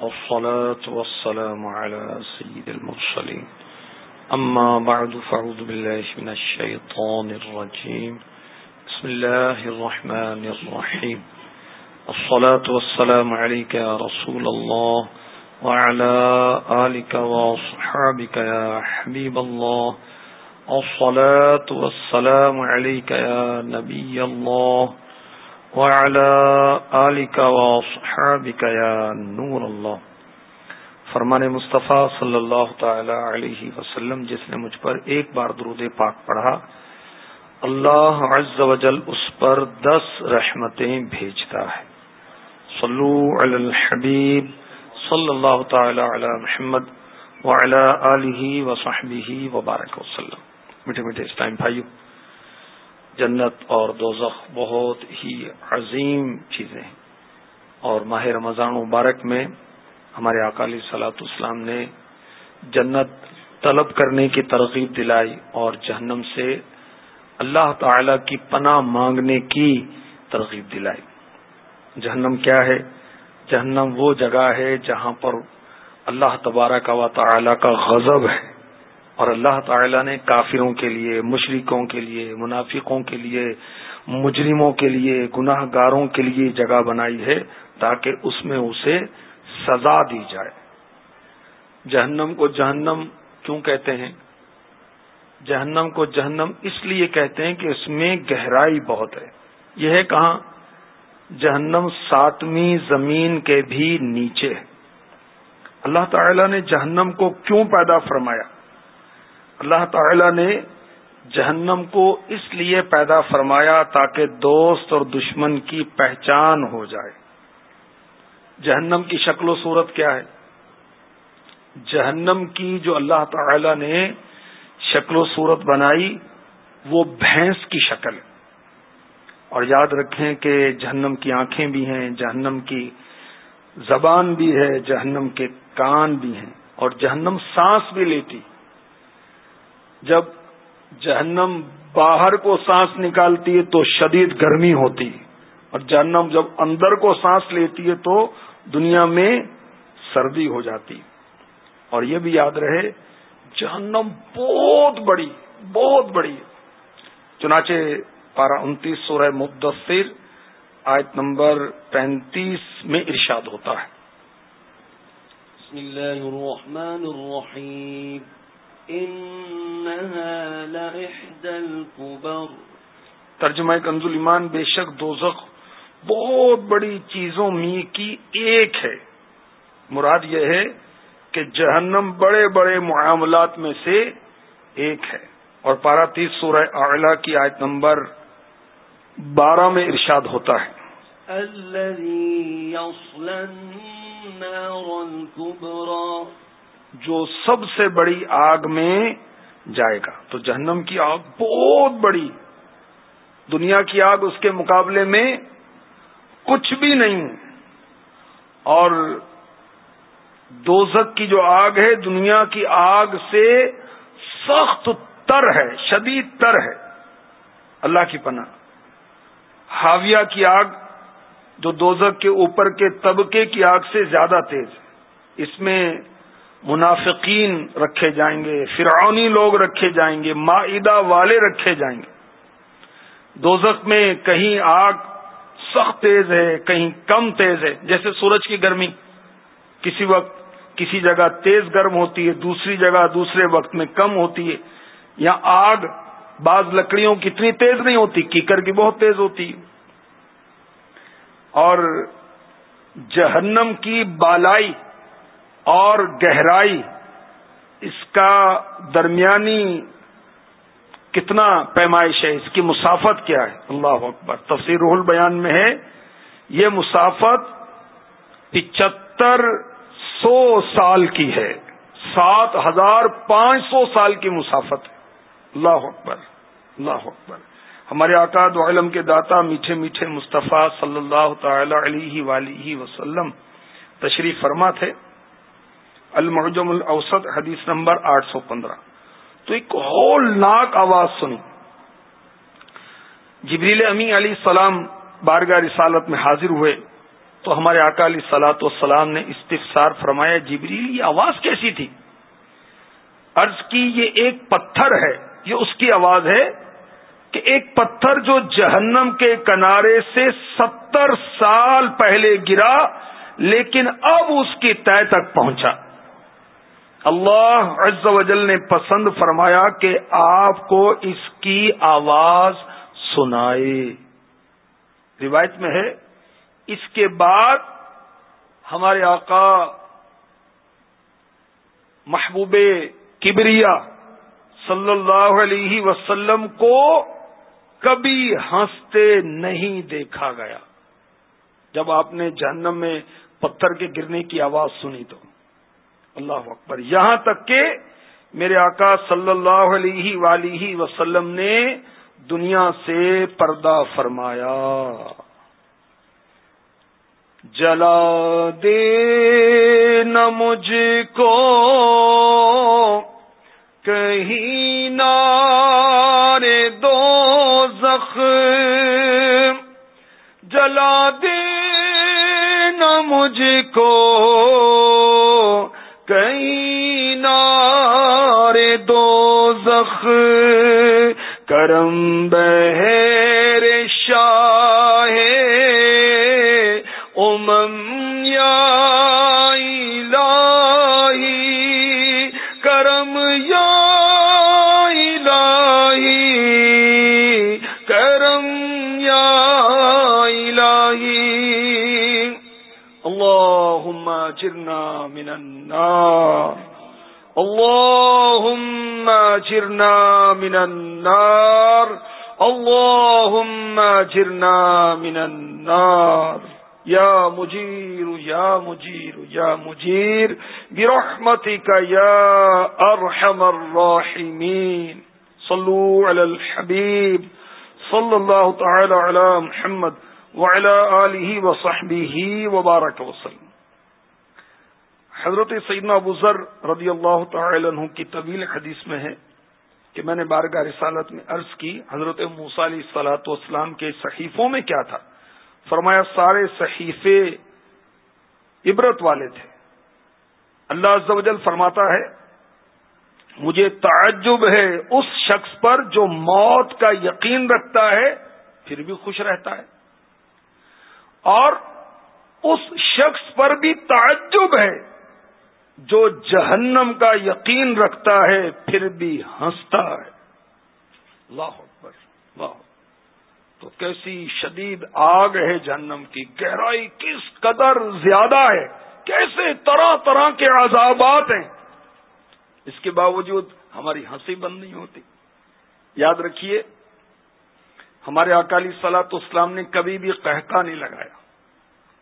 والصلاة والسلام على سيد المرسلين. أما بعد فعوذ بالله من الشيطان الرجيم. بسم الله الرحمن الرحيم. الصلاة والسلام عليك يا رسول الله وعلى آلك وصحابك يا حبيب الله. الصلاة والسلام عليك يا نبي الله وعلى آلك وصحابك يا نور الله. فرمان مصطفیٰ صلی اللہ تعالی علیہ وسلم، جس نے مجھ پر ایک بار درود پاک پڑھا، اللہ عز و جل اس پر دس رحمتیں بھیجتا ہے۔ صلو علی الحبیب صلی اللہ تعالی علی محمد وعلی آلہ وصحبہ وبارک وسلم۔ میٹھے میٹھے اسلام بھائیو جنت اور دوزخ بہت ہی عظیم چیزیں ہیں۔ اور ماہ رمضان مبارک میں ہمارے اکالی سلاط اسلام نے جنت طلب کرنے کی ترغیب دلائی اور جہنم سے اللہ تعالی کی پناہ مانگنے کی ترغیب دلائی۔ جہنم کیا ہے؟ جہنم وہ جگہ ہے جہاں پر اللہ تبارہ کا و تعالی کا غضب ہے۔ اور اللہ تعالی نے کافروں کے لیے مشرقوں کے لیے، منافقوں کے لیے، مجرموں کے لیے گناہ گاروں کے لیے جگہ بنائی ہے تاکہ اس میں اسے سزا دی جائے۔ جہنم کو جہنم کیوں کہتے ہیں؟ جہنم کو جہنم اس لیے کہتے ہیں کہ اس میں گہرائی بہت ہے۔ یہ ہے کہاں؟ جہنم ساتویں زمین کے بھی نیچے ہے۔ اللہ تعالی نے جہنم کو کیوں پیدا فرمایا؟ اللہ تعالی نے جہنم کو اس لیے پیدا فرمایا تاکہ دوست اور دشمن کی پہچان ہو جائے۔ جہنم کی شکل و صورت کیا ہے؟ جہنم کی جو اللہ تعالی نے شکل و صورت بنائی، وہ بھینس کی شکل ہے۔ اور یاد رکھیں کہ جہنم کی آنکھیں بھی ہیں، جہنم کی زبان بھی ہے، جہنم کے کان بھی ہیں۔ اور جہنم سانس بھی لیتی۔ جب جہنم باہر کو سانس نکالتی ہے تو شدید گرمی ہوتی اور جہنم جب اندر کو سانس لیتی ہے تو دنیا میں سردی ہو جاتی اور یہ بھی یاد رہے، جہنم بہت بڑی بہت بڑی چنانچہ پارہ انتیس سورہ مدثر آیت نمبر پینتیس میں ارشاد ہوتا ہے۔ بسم اللہ الرحمن الرحیم۔ ترجمہ کنز ایمان بے شک دوزخ بہت بڑی چیزوں میں کی ایک ہے۔ مراد یہ ہے کہ جہنم بڑے بڑے معاملات میں سے ایک ہے۔ اور پارا تیس سورہ اعلی کی آیت نمبر بارہ میں ارشاد ہوتا ہے۔ جو سب سے بڑی آگ میں جائے گا۔ تو جہنم کی آگ بہت بڑی، دنیا کی آگ اس کے مقابلے میں کچھ بھی نہیں۔ اور دوزک کی جو آگ ہے، دنیا کی آگ سے سخت تر ہے، شدید تر ہے۔ اللہ کی پناہ۔ حاویہ کی آگ جو دوزک کے اوپر کے طبقے کی آگ سے زیادہ تیز ہے۔ اس میں منافقین رکھے جائیں گے، فرعونی لوگ رکھے جائیں گے معدہ والے رکھے جائیں گے۔ دوزخ میں کہیں آگ سخت تیز ہے، کہیں کم تیز ہے۔ جیسے سورج کی گرمی، کسی وقت کسی جگہ تیز گرم ہوتی ہے، دوسری جگہ دوسرے وقت میں کم ہوتی ہے۔ یا آگ، بعض لکڑیوں کی اتنی تیز نہیں ہوتی، کیکر کی بہت تیز ہوتی ہے۔ اور جہنم کی بالائی اور گہرائی اس کا درمیانی کتنا پیمائش ہے، اس کی مسافت کیا ہے؟ اللہ اکبر۔ تفسیر روح البیان میں ہے، یہ مسافت پچہتر سو سال کی ہے۔ سات ہزار پانچ سو سال کی مسافت ہے۔ اللہ اکبر۔ اللہ اکبر۔ ہمارے آقاد علم کے داتا میٹھے میٹھے مصطفیٰ صلی اللہ تعالی علیہ ولی وسلم تشریف فرما تھے۔ المعجم الاوسط، حدیث نمبر آٹھ سو پندرہ۔ تو ایک ہول ناک آواز سنی۔ جبریل امی علی السلام بارگاہ رسالت میں حاضر ہوئے۔ تو تو ہمارے اکالی سلاط والسلام نے استفسار فرمایا، جبریل، یہ آواز کیسی تھی؟ عرض کی، یہ ایک پتھر ہے، یہ اس کی آواز ہے کہ ایک پتھر جو جہنم کے کنارے سے ستر سال پہلے گرا، لیکن اب اس کی طے تک پہنچا۔ اللہ عز و جل نے پسند فرمایا کہ آپ کو اس کی آواز سنائے۔ روایت میں ہے، اس کے بعد ہمارے آقا محبوب کبریا صلی اللہ علیہ وسلم کو کبھی ہنستے نہیں دیکھا گیا۔ جب آپ نے جہنم میں پتھر کے گرنے کی آواز سنی تو۔ اللہ اکبر۔ یہاں تک کہ میرے آقا صلی اللہ علیہ ولیہ وسلم نے دنیا سے پردہ فرمایا۔ جلا دے نہ مجھ کو، کہیں نارے دو زخ جلا دے نہ مجھ کو زخ کرم بہر شاہ امم یا الہی، کرم یا الہی، کرم یا الہی۔ اللہم جرنا من النار۔ اللهم اجرنا من النار. اللهم اجرنا من النار. یا مجیر یا مجیر یا مجیر برحمتك يا ارحم الراحمين. صلوا على الحبيب. صلى الله تعالى على محمد وعلى آله وصحبه وبارك وسلم. حضرت سیدنا ابو ذر رضی اللہ تعالی عنہ کی طویل حدیث میں ہے کہ میں نے بارگاہ رسالت میں عرض کی، حضرت موسیٰ سلاۃ والسلام کے صحیفوں میں کیا تھا؟ فرمایا، سارے صحیفے عبرت والے تھے۔ اللہ عز و جل فرماتا ہے، مجھے تعجب ہے اس شخص پر جو موت کا یقین رکھتا ہے، پھر بھی خوش رہتا ہے۔ اور اس شخص پر بھی تعجب ہے۔ جو جہنم کا یقین رکھتا ہے، پھر بھی ہنستا ہے۔ اللہ اکبر، اللہ۔ تو کیسی شدید آگ ہے جہنم کی۔ گہرائی کس قدر زیادہ ہے۔ کیسے طرح طرح کے عذابات ہیں۔ اس کے باوجود ہماری ہنسی بند نہیں ہوتی۔ یاد رکھیے، ہمارے اکالی سلاط اسلام نے کبھی بھی قہقہ نہیں لگایا۔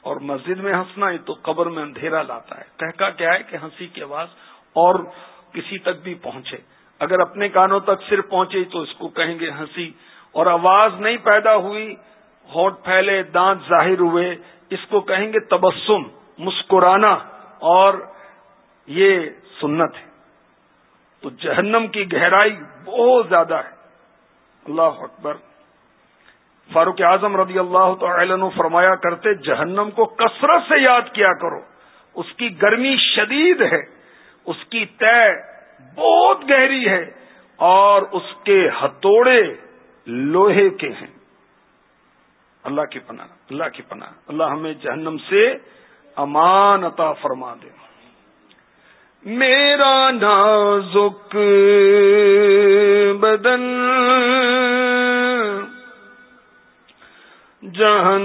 اور مسجد میں ہنسنا یہ تو قبر میں اندھیرا لاتا ہے۔ کہکا کیا ہے کہ ہنسی کی آواز اور کسی تک بھی پہنچے۔ اگر اپنے کانوں تک صرف پہنچے تو اس کو کہیں گے ہنسی۔ اور آواز نہیں پیدا ہوئی ہوٹ پھیلے، دانت ظاہر ہوئے، اس کو کہیں گے تبسم، مسکرانا اور یہ سنت ہے۔ تو جہنم کی گہرائی بہت زیادہ ہے۔ اللہ اکبر۔ فاروق اعظم رضی اللہ تعالی عنہ فرمایا کرتے، جہنم کو کثرت سے یاد کیا کرو۔ اس کی گرمی شدید ہے، اس کی طے بہت گہری ہے اور اس کے ہتوڑے لوہے کے ہیں۔ اللہ کی پناہ، اللہ کی پناہ۔ اللہ ہمیں جہنم سے امان عطا فرما دے۔ میرا نازک بدن جہن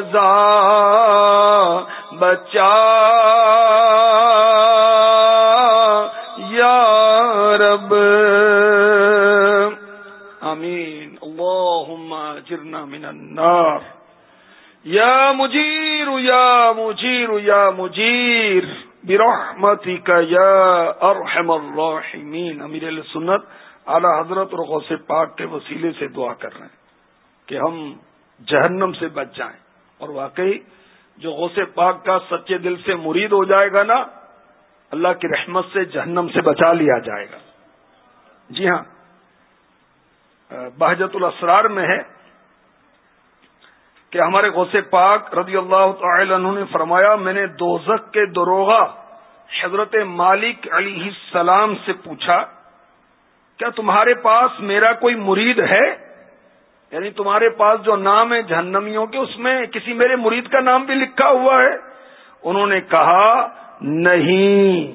بہرے غو سو رضا یا رب۔ امین اللهم اجرنا من النار۔ یا مجیر یا مجیر یا مجیر۔ برحمتک یا ارحم الراحمین۔ امیر سنت، اعلی حضرت اور غوث پاک کے وسیلے سے دعا کر رہے ہیں کہ ہم جہنم سے بچ جائیں۔ اور واقعی جو غوث پاک کا سچے دل سے مرید ہو جائے گا نا، اللہ کی رحمت سے جہنم سے بچا لیا جائے گا۔ جی ہاں بہجت الاسرار میں ہے کہ ہمارے غوث پاک رضی اللہ تعالی عنہ نے فرمایا، میں نے دوزک کے دروغہ حضرت مالک علیہ السلام سے پوچھا، کیا تمہارے پاس میرا کوئی مرید ہے؟ یعنی تمہارے پاس جو نام ہے جہنمیوں کے، اس میں کسی میرے مرید کا نام بھی لکھا ہوا ہے۔ انہوں نے کہا، نہیں۔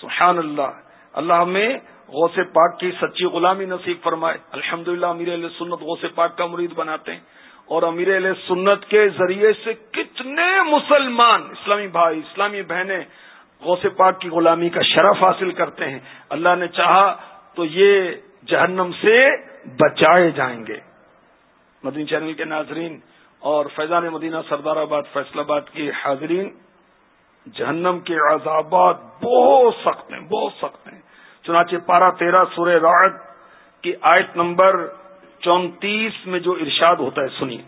سبحان اللہ۔ اللہ ہمیں غوث پاک کی سچی غلامی نصیب فرمائے۔ الحمد للہ امیر علیہ سنت غوث پاک کا مرید بناتے ہیں۔ اور امیر علیہ سنت کے ذریعے سے کتنے مسلمان، اسلامی بھائی، اسلامی بہنیں غوث پاک کی غلامی کا شرف حاصل کرتے ہیں۔ اللہ نے چاہا تو یہ جہنم سے بچائے جائیں گے۔ مدین چینل کے ناظرین اور فیضان مدینہ سردار آباد فیصلہ آباد کی حاضرین، جہنم کے عذابات بہت سخت ہیں، بہت سخت ہیں۔ چنانچہ پارہ تیرہ سورہ راعد کی آیت نمبر چونتیس میں جو ارشاد ہوتا ہے، سنیے۔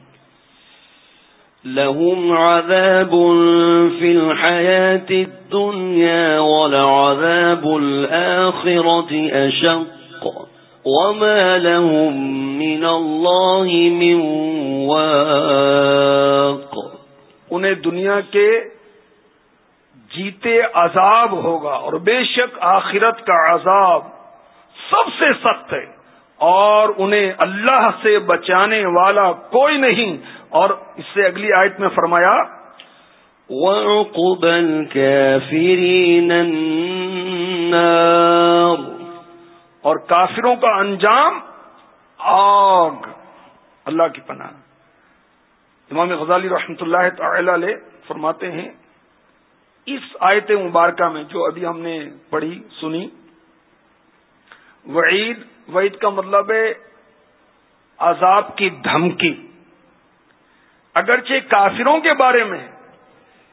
لهم عذاب في الحياة الدنيا ولعذاب الآخرة أشق وما لهم من الله من واق انہیں دنیا کے جیتے عذاب ہوگا اور بے شک آخرت کا عذاب سب سے سخت ہے اور انہیں اللہ سے بچانے والا کوئی نہیں۔ اور اس سے اگلی آیت میں فرمایا وَعُقُبَ الْكَافِرِينَ النَّارِ اور کافروں کا انجام آگ۔ اللہ کی پناہ۔ امام غزالی رحمت اللہ تعالی علیہ فرماتے ہیں، اس آیت مبارکہ میں جو ابھی ہم نے پڑھی، سنی، وعید وعید کا مطلب ہے عذاب کی دھمکی۔ اگرچہ کافروں کے بارے میں،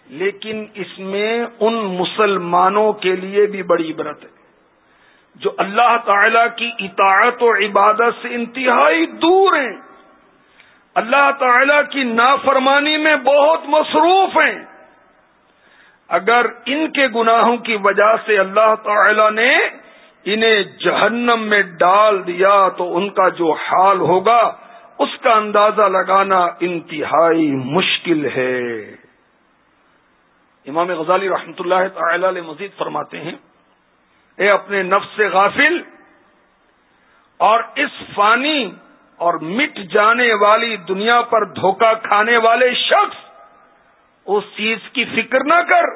لیکن اس میں ان مسلمانوں کے لیے بھی بڑی عبرت ہے۔ جو اللہ تعالی کی اطاعت و عبادت سے انتہائی دور ہیں۔ اللہ تعالی کی نافرمانی میں بہت مصروف ہیں۔ اگر ان کے گناہوں کی وجہ سے اللہ تعالی نے انہیں جہنم میں ڈال دیا تو ان کا جو حال ہوگا، اس کا اندازہ لگانا انتہائی مشکل ہے۔ امام غزالی رحمتہ اللہ تعالی علیہ مزید فرماتے ہیں۔ اے اپنے نفس سے غافل، اور اس فانی اور مٹ جانے والی دنیا پر دھوکہ کھانے والے شخص، اس چیز کی فکر نہ کر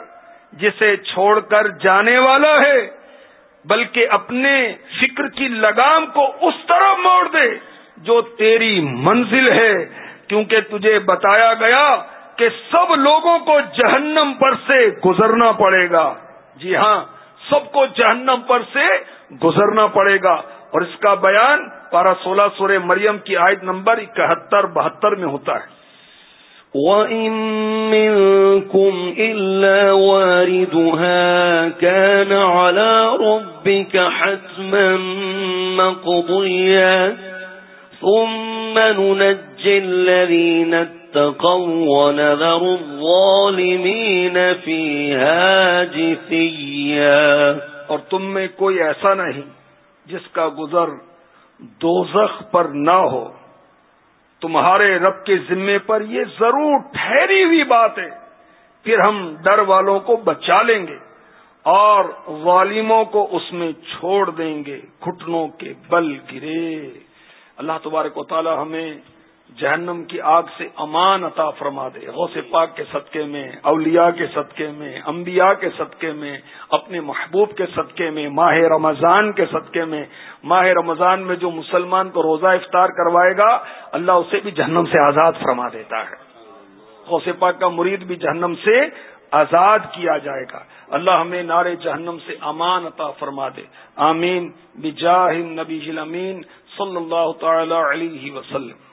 جسے چھوڑ کر جانے والا ہے، بلکہ اپنے فکر کی لگام کو اس طرح موڑ دے جو تیری منزل ہے۔ کیونکہ تجھے بتایا گیا کہ سب لوگوں کو جہنم پر سے گزرنا پڑے گا۔ جی ہاں سب کو جہنم پر سے گزرنا پڑے گا۔ اور اس کا بیان پارہ سولہ سورہ مریم کی آیت نمبر اکہتر، بہتر میں ہوتا ہے۔ وَإِن مِّنكُمْ إِلَّا وَارِدُهَا كَانَ عَلَى رَبِّكَ حَتْمًا مَّقْضِيًّا ثم ننجي الذين اتقوا ونذر الظالمين فيها جثيا. اور تم میں کوئی ایسا نہیں جس کا گزر دوزخ پر نہ ہو. تمہارے رب کے ذمے پر یہ ضرور ٹھہری ہوئی بات ہے. پھر ہم ڈر والوں کو بچا لیں گے اور ظالموں کو اس میں چھوڑ دیں گے. گھٹنوں کے بل گرے. اللہ تبارک و تعالی ہمیں جہنم کی آگ سے امان عطا فرما دے۔ غوث پاک کے صدقے میں، اولیاء کے صدقے میں، انبیاء کے صدقے میں، اپنے محبوب کے صدقے میں، ماہ رمضان کے صدقے میں۔ ماہ رمضان میں جو مسلمان کو روزہ افطار کروائے گا، اللہ اسے بھی جہنم سے آزاد فرما دیتا ہے۔ غوث پاک کا مرید بھی جہنم سے آزاد کیا جائے گا۔ اللہ ہمیں نار جہنم سے امان عطا فرما دے۔ آمین۔ بجاہ نبی امین صلی اللہ تعالی علیہ وسلم۔